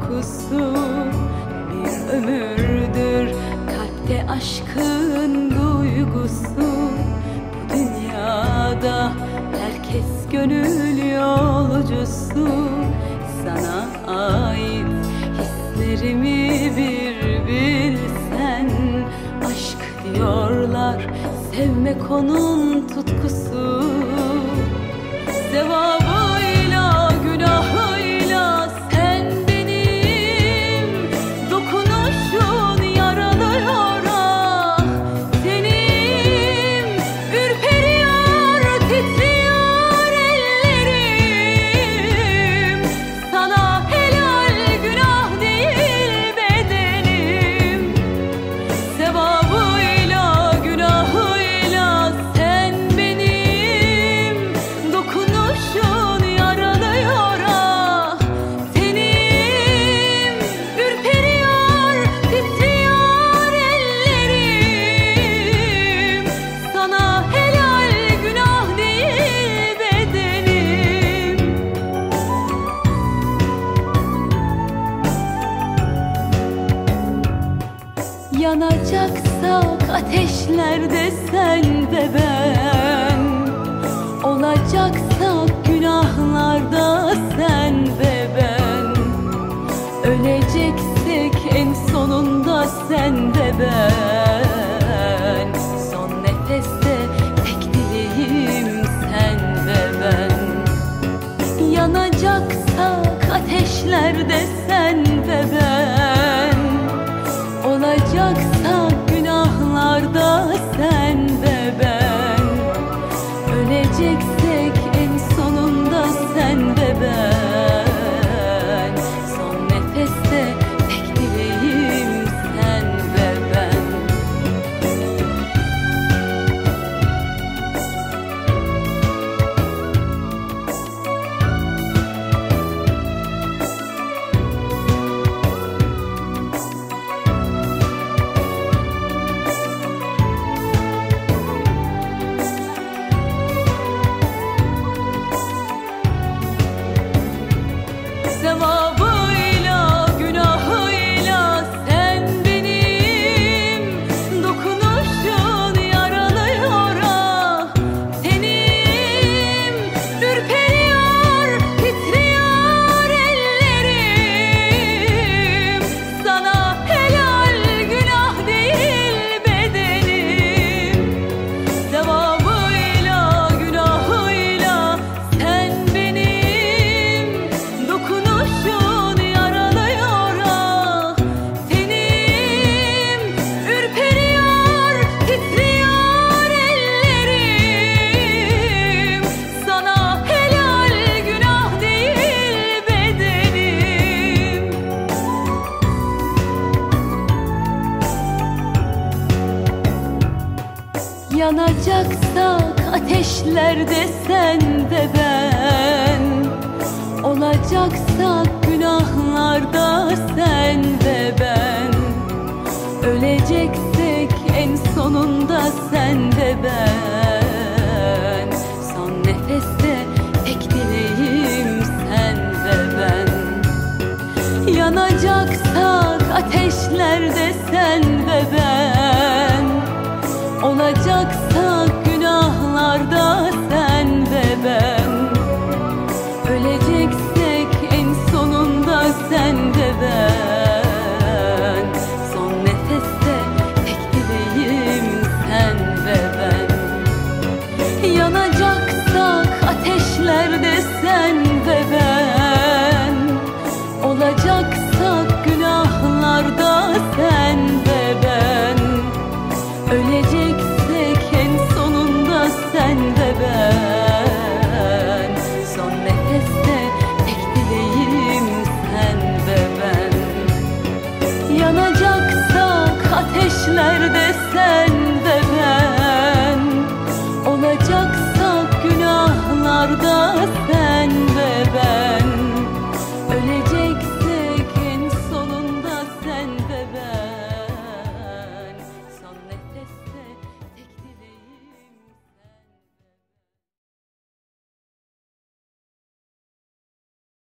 kokusu bir ömürdür. Kalpte aşkın duygusu bu dünyada herkes gönül yolcusu. Sana ait hislerimi bir bilsen aşk diyorlar sevmek onun tutkusu. Sevap Yanacaksak ateşlerde sen ve ben. Olacaksak günahlarda sen. Yanacaksak ateşlerde sen de ben. Olacaksak günahlar ortak günahlarda sen ve ben.